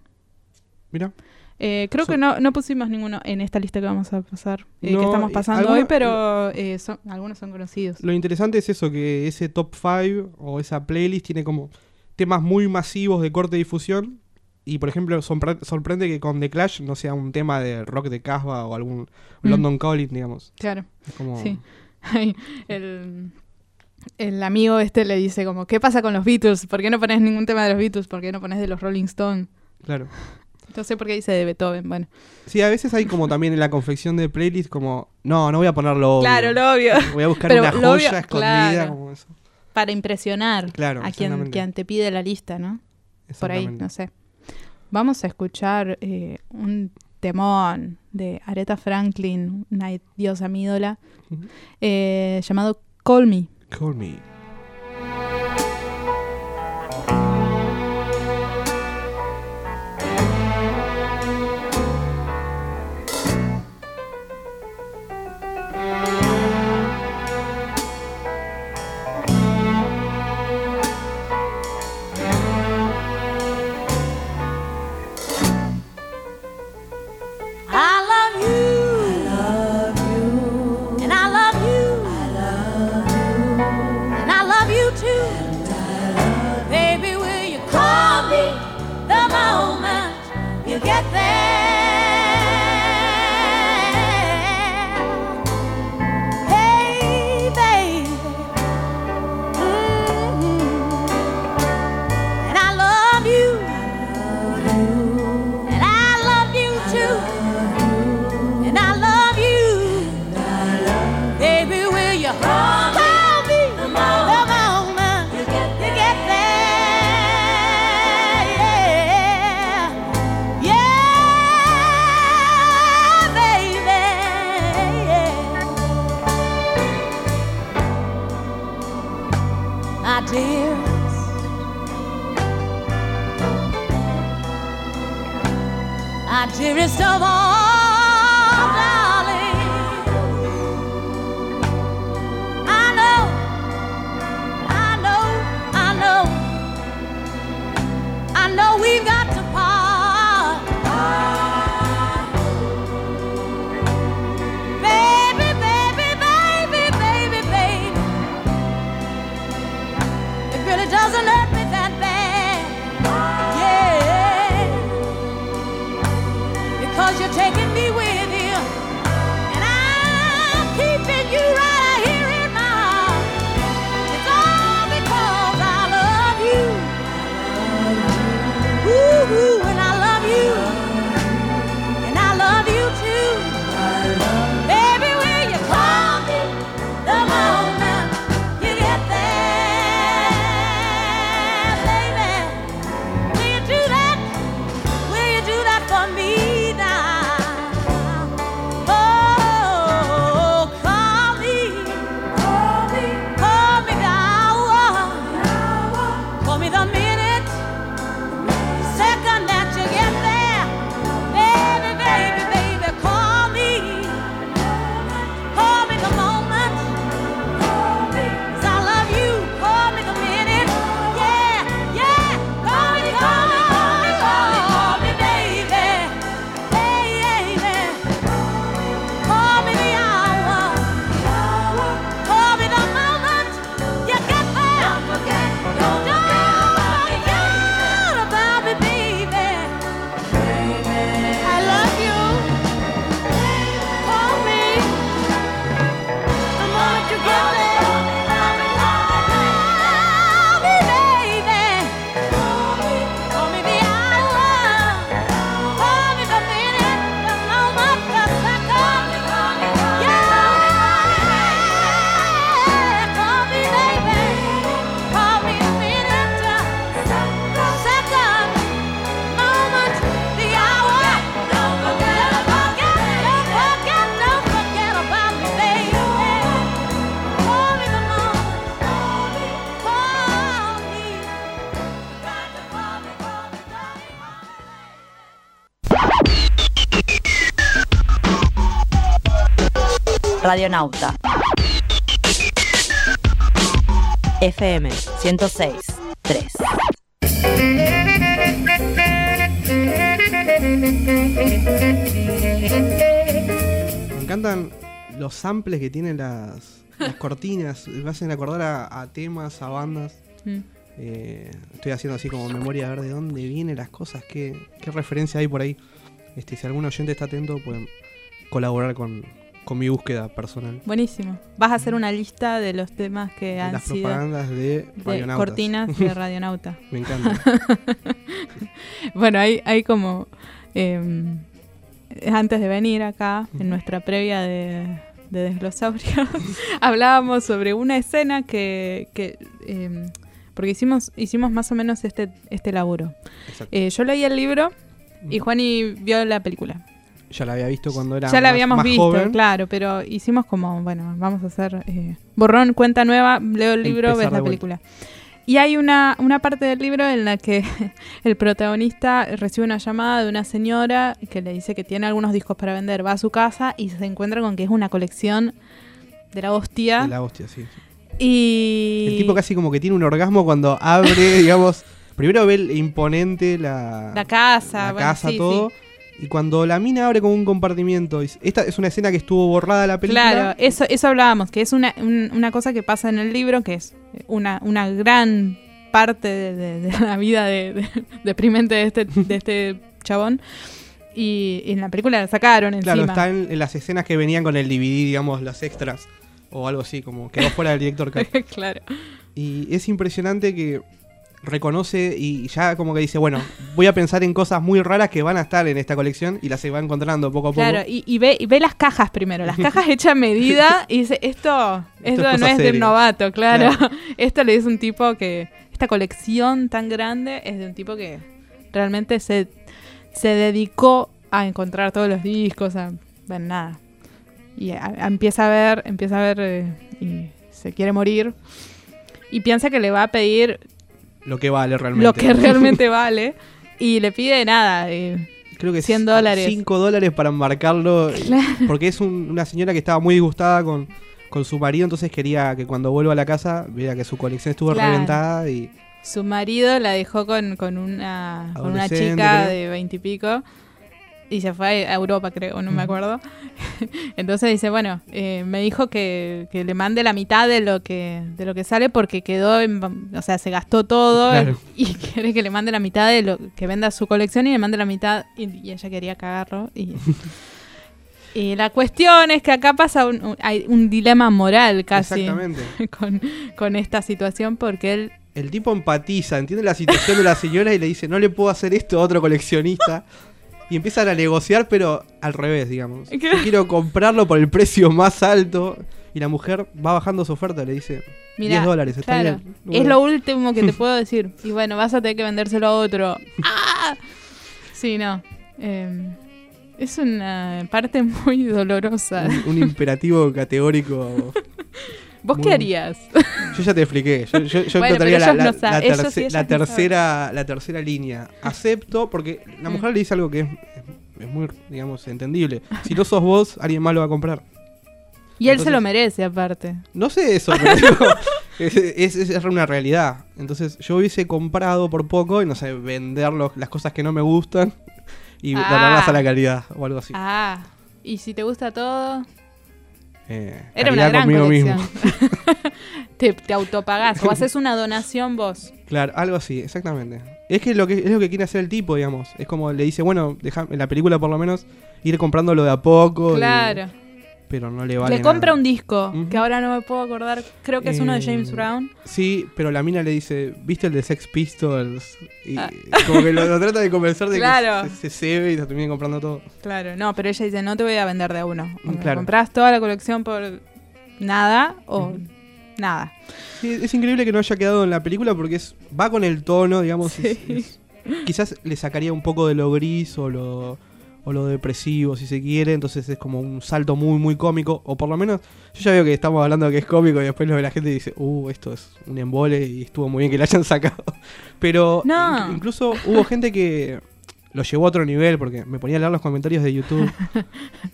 Mira.
Eh, creo
So-
que no, no pusimos ninguno en esta lista que vamos a pasar, eh,
No,
que estamos pasando
alguna-
hoy, pero eh, son- algunos son conocidos.
Lo interesante es eso, que ese top 5 o esa playlist tiene como temas muy masivos de corte difusión Y por ejemplo, sorpre- sorprende que con The Clash no sea un tema de rock de Casbah o algún
Mm.
London Calling, digamos.
Claro.
Es como-
Sí. El, el amigo este le dice como, ¿qué pasa con los Beatles? ¿Por qué no pones ningún tema de los Beatles? ¿Por qué no pones de los Rolling Stones?
Claro.
No sé por qué dice de Beethoven, bueno.
Sí, a veces hay como también en la confección de playlist como, no, no voy a ponerlo obvio.
Claro, lo obvio.
Voy a buscar
Pero
una joya
obvio-
escondida
claro.
como eso.
Para impresionar
Claro,
a quien, te pide la lista, ¿no? Por ahí, no sé. Vamos a escuchar eh, un temón de Aretha Franklin, una diosa mi ídola, eh, llamado Call Me.
Call me.
Really doesn't hurt me that
Radionauta. FM 106 3.
Me encantan los samples que tienen las, las cortinas. Me hacen acordar a, a temas, a bandas.
Mm.
Eh, estoy haciendo así como memoria a ver de dónde vienen las cosas, qué, qué referencia hay por ahí. Este, si algún oyente está atento, pueden colaborar con, con mi búsqueda personal.
Buenísimo. Vas a hacer una lista de los temas que han
Las
sido
propagandas de,
de cortinas de Radionauta.
Me encanta.
bueno, hay, hay como... eh, antes de venir acá, en nuestra previa de, de Desglosaurio, hablábamos sobre una escena que... que, eh, porque hicimos, hicimos más o menos este, este laburo. Eh, yo leí el libro y Juani vio la película.
Ya la había visto cuando era
Ya la
más-
habíamos
más
visto,
joven.
claro, pero hicimos como, bueno, vamos a hacer eh, borrón, cuenta nueva, leo el libro,
Empezar
ves la película. Y hay una, una parte del libro en la que el protagonista recibe una llamada de una señora que le dice que tiene algunos discos para vender, va a su casa y se encuentra con que es una colección de la hostia.
De la hostia, sí. sí.
Y...
El tipo casi como que tiene un orgasmo cuando abre, digamos. Primero ve el imponente la,
La casa,
la
bueno,
casa,
sí,
todo. Y cuando la mina abre como un compartimiento. Esta es una escena que estuvo borrada de la película.
Claro, eso, eso hablábamos, que es una, un- una cosa que pasa en el libro, que es una, una gran parte de, de- de la vida de, de- deprimente de este, de este chabón. Y, y en la película la sacaron
Claro,
encima.
está en, en las escenas que venían con el DVD, digamos, los extras. O algo así, como quedó fuera del director
claro.
Y es impresionante que reconoce y ya como que dice, bueno, voy a pensar en cosas muy raras que van a estar en esta colección y las se va encontrando poco a poco.
Claro, y, y ve, y ve las cajas primero, las cajas hechas a medida y dice, esto,
Esto
esto,
es
no es de un novato, claro.
Claro.
esto le dice un tipo que, esta colección tan grande es de un tipo que realmente se, se dedicó a encontrar todos los discos, a ver nada. Y a- a- empieza a ver, empieza a ver eh, y se quiere morir. Y piensa que le va a pedir
Lo que vale realmente.
lo que realmente vale. Y le pide nada, eh,
Creo que
100 dólares.
5 dólares para embarcarlo.
Claro.
Porque es un- una señora que estaba muy disgustada con, con su marido, entonces quería que cuando vuelva a la casa vea que su colección estuvo
Claro.
reventada y
Su marido la dejó con, con una, con una chica
creo.
de veintipico y, se fue a Europa, creo, no me acuerdo. Entonces dice, bueno, eh, me dijo que, que le mande la mitad de lo que de lo que sale porque quedó, en, o sea, se gastó todo
Claro.
y quiere que le mande la mitad de lo que venda su colección y le mande la mitad y, y ella quería cagarlo y y la cuestión es que acá pasa un, un- hay un dilema moral casi con, con esta situación porque él
el tipo empatiza, entiende la situación de la señora y le dice, no le puedo hacer esto a otro coleccionista. Y empiezan a negociar, pero al revés, digamos. Yo quiero comprarlo por el precio más alto. Y la mujer va bajando su oferta, le dice,
Mirá,
10 dólares, está
claro,
bien.
Es lo último que te puedo decir. Y bueno, vas a tener que vendérselo a otro. ¡Ah! Sí, no. Eh, es una parte muy dolorosa.
un, un imperativo categórico.
¿Vos qué
muy-
harías?
Yo ya te expliqué. Yo, yo, yo
Bueno,
encontraría la,
no
terce-
no
tercera, la tercera línea. Acepto, porque la mujer le dice algo que es, muy, digamos, entendible. Si no sos vos, alguien más lo va a comprar.
Y él se lo merece, aparte.
No sé eso, pero digo, es, es- es- es una realidad. Entonces yo hubiese comprado por poco y no sé, vender los- las cosas que no me gustan y
Ah.
donarlas a la calidad o algo así.
Ah, y si te gusta todo.
Eh,
Era una gran
conmigo
colección.
mismo.
te, te autopagás o haces una donación vos.
Claro, algo así, exactamente. Es que lo que es lo que quiere hacer el tipo, digamos. Es como le dice, bueno, deja, en la película por lo menos ir comprándolo de a poco. y-
Claro.
Pero no le vale
Le compra
nada.
un disco, que ahora no me puedo acordar. Creo que es uno de
Eh,
James Brown.
Sí, pero la mina le dice, ¿viste el de Sex Pistols? Y
Ah.
como que lo, lo trata de convencer de
Claro.
que se, cebe y se termina comprando todo.
Claro, no, pero ella dice, no te voy a vender de a uno. O me
Claro.
compras toda la colección por nada o nada.
Sí, es increíble que no haya quedado en la película porque es va con el tono, digamos. es-
Sí.
es- quizás le sacaría un poco de lo gris o lo, o lo depresivo, si se quiere. Entonces es como un salto muy, muy cómico. O por lo menos, yo ya veo que estamos hablando de que es cómico y después lo ve la gente y dice, uh, esto es un embole y estuvo muy bien que lo hayan sacado. Pero
No.
incluso hubo gente que lo llevó a otro nivel porque me ponía a leer los comentarios de YouTube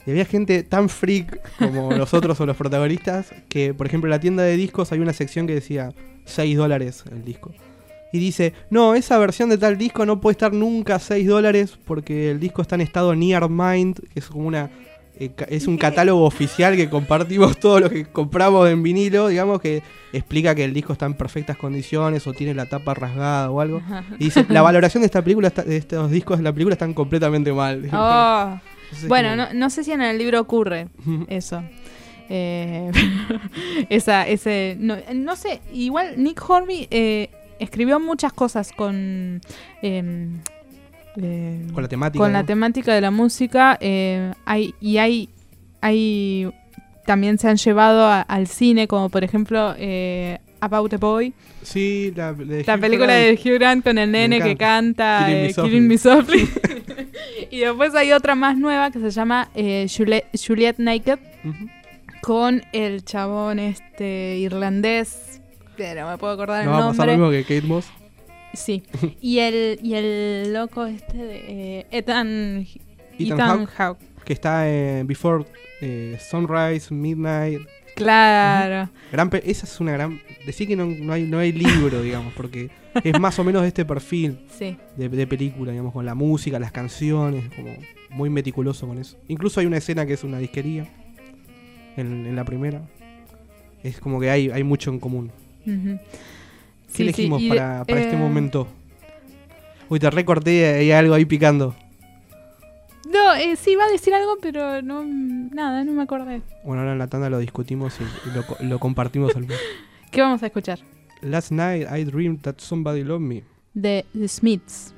y había gente tan freak como nosotros o los protagonistas que, por ejemplo, en la tienda de discos hay una sección que decía 6 dólares el disco. Y dice, no, esa versión de tal disco no puede estar nunca a 6 dólares porque el disco está en estado Near Mind, que es como una eh, es un catálogo oficial que compartimos todos los que compramos en vinilo, digamos, que explica que el disco está en perfectas condiciones o tiene la tapa rasgada o algo. Y dice, la valoración de esta película, está- de estos discos de la película están completamente mal.
Oh.
Entonces,
Bueno,
como-
no, no sé si en el libro ocurre eso. Eh, esa, ese, no, no sé, igual Nick Hornby eh, escribió muchas cosas con... eh,
Con la temática,
Con la temática de la música. eh, hay, y hay, hay... También se han llevado a- al cine, como por ejemplo eh, About a Boy.
Sí, la, de
La
Hugh
película
Grant.
de Hugh Grant con el nene que canta
Killing Me Softly.
Killing Me Softly. y después hay otra más nueva que se llama eh, Juliet, Juliet Naked con el chabón este irlandés, no me puedo acordar
¿No
el
va a pasar lo
nombre.
mismo que Kate Moss?
Sí. Y el, y el loco este de eh, Ethan,
Ethan,
Ethan
Hawke, que está en Before eh, Sunrise, Midnight.
Claro.
Gran esa es una gran... Decir que no, no hay, no hay libro, digamos, porque es más o menos de este perfil
Sí.
de, de película, digamos, con la música, las canciones, como muy meticuloso con eso. Incluso hay una escena que es una disquería, en, en la primera. Es como que hay, hay mucho en común.
Ujú.
¿Qué
Sí, sí,
elegimos
y de-
para, para este
eh,
momento? Uy, te recorté hay algo ahí picando.
No, eh, sí iba a decir algo, pero no, nada, no me acordé.
Bueno, ahora en la tanda lo discutimos y, y lo, lo compartimos al
¿Qué vamos a escuchar?
Last night I dreamed that somebody loved me.
De The Smiths.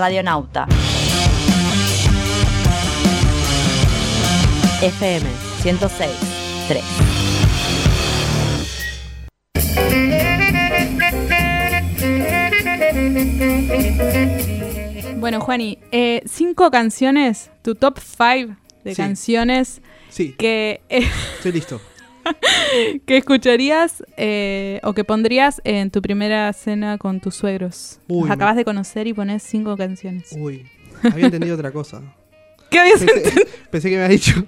Radionauta. FM 106 3.
Bueno, Juani, eh, cinco canciones, tu top five de
Sí.
canciones
Sí.
que, eh,
Estoy listo.
que escucharías eh, o que pondrías en tu primera cena con tus suegros.
Uy,
Los
me-
acabas de conocer y pones cinco canciones.
Uy, había entendido otra cosa.
¿Qué habías
pensé, pensé que me había dicho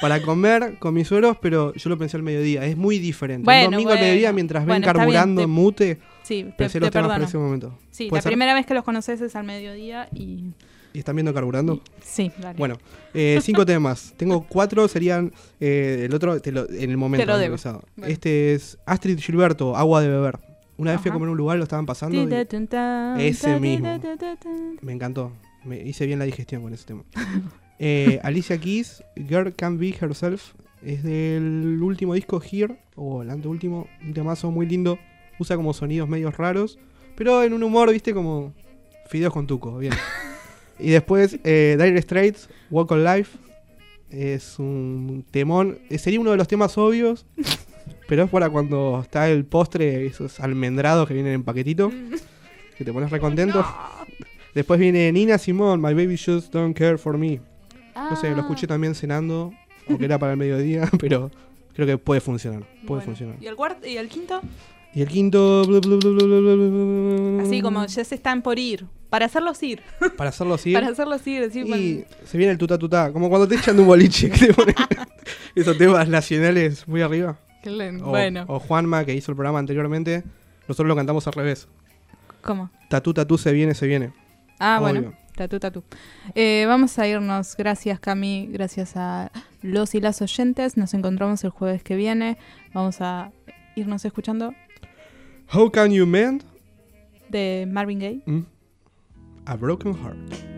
para comer con mis suegros, pero yo lo pensé al mediodía. Es muy diferente.
Bueno,
Un domingo al mediodía mientras
Bueno,
ven carburando
te-
en mute.
Sí, te,
pensé
te
los temas para ese momento.
Sí,
¿Puede
la
ser?
primera vez que los conoces es al mediodía y...
¿Y están viendo carburando?
Sí, dale.
Bueno, eh, cinco temas. Tengo cuatro, serían. eh, el otro te lo- en el momento.
Te lo debo. Bueno.
Este es Astrid Gilberto, Agua de beber. Una vez fui a comer en un lugar, lo estaban pasando. y
Ese
mismo. me encantó. Me hice bien la digestión con ese tema. Eh, Alicia Keys, Girl Can Be Herself. Es del último disco Here, o el anteúltimo. Un temazo muy lindo. Usa como sonidos medios raros. Pero en un humor, viste, como fideos con tuco. Bien. y después eh, Dire Straits, Walk on Life. Es un temón. eh, Sería uno de los temas obvios. Pero es para cuando está el postre, esos almendrados que vienen en paquetito. Que te pones recontento. Después viene Nina Simone, My Baby Just Don't Care For Me. No sé, lo escuché también cenando, o que era para el mediodía, pero creo que puede funcionar. Puede
Bueno.
funcionar.
¿Y el cuarto y el quinto?
Y el quinto. blu, blu, blu,
Así como ya se están por ir. Para hacerlos ir.
Para hacerlo así.
Para hacerlos ir. Decir,
Y
bueno,
se viene el tuta tuta, como cuando te echan de un boliche que te ponen esos temas nacionales muy arriba. O,
Bueno.
o Juanma, que hizo el programa anteriormente, nosotros lo cantamos al revés.
¿Cómo?
Tatú, tatú, se viene, se viene.
Ah,
Obvio.
bueno. Tatú, tatú. Eh, vamos a irnos. Gracias, Cami. Gracias a los y las oyentes. Nos encontramos el jueves que viene. Vamos a irnos escuchando
How can you mend
de Marvin Gaye.
mm, a broken heart?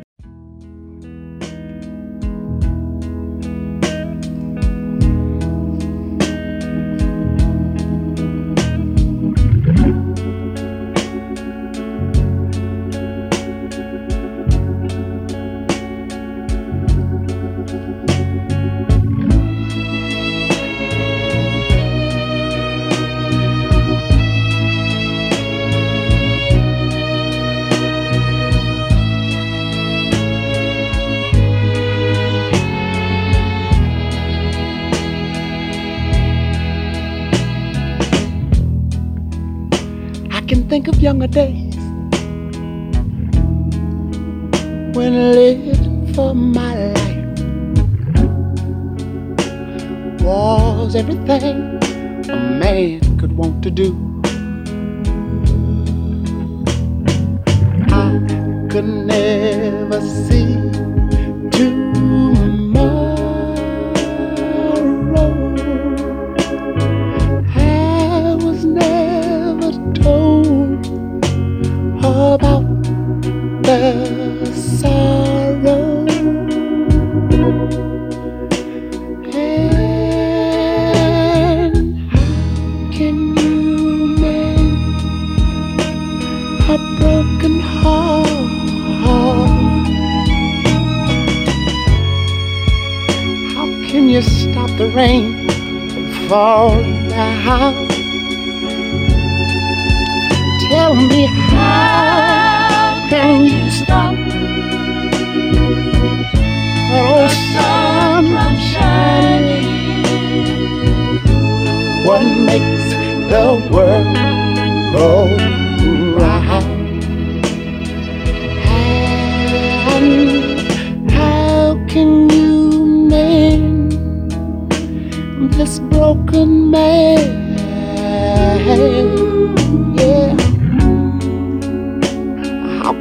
Younger days when living for my life was everything a man could want to do.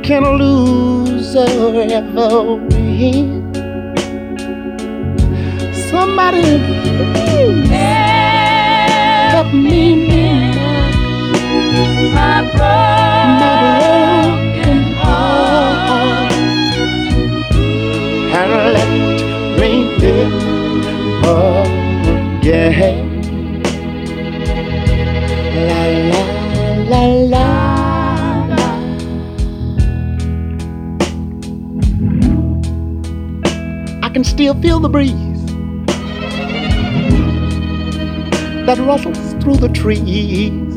Can a loser ever win? Somebody please help me mend my broken heart and let me live again. still feel the breeze that rustles through the trees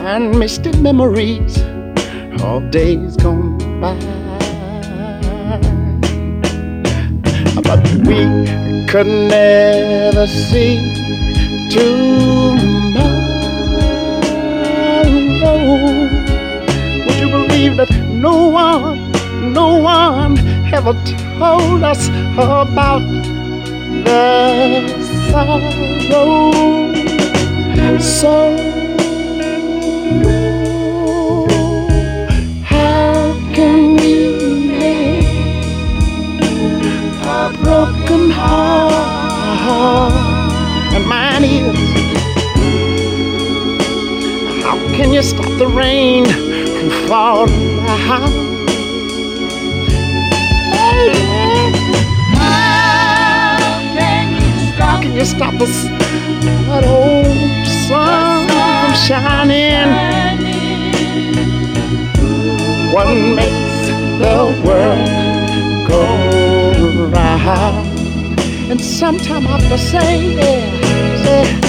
and misty memories of days gone by. But we could never see tomorrow. Would you believe that no one, no one ever told us about the sorrow. So, how can we mend a broken heart? And mine is, how can you stop the rain from falling? you stop the that old sun from shining. one makes the world go round? And sometime I have to say, yeah, yeah.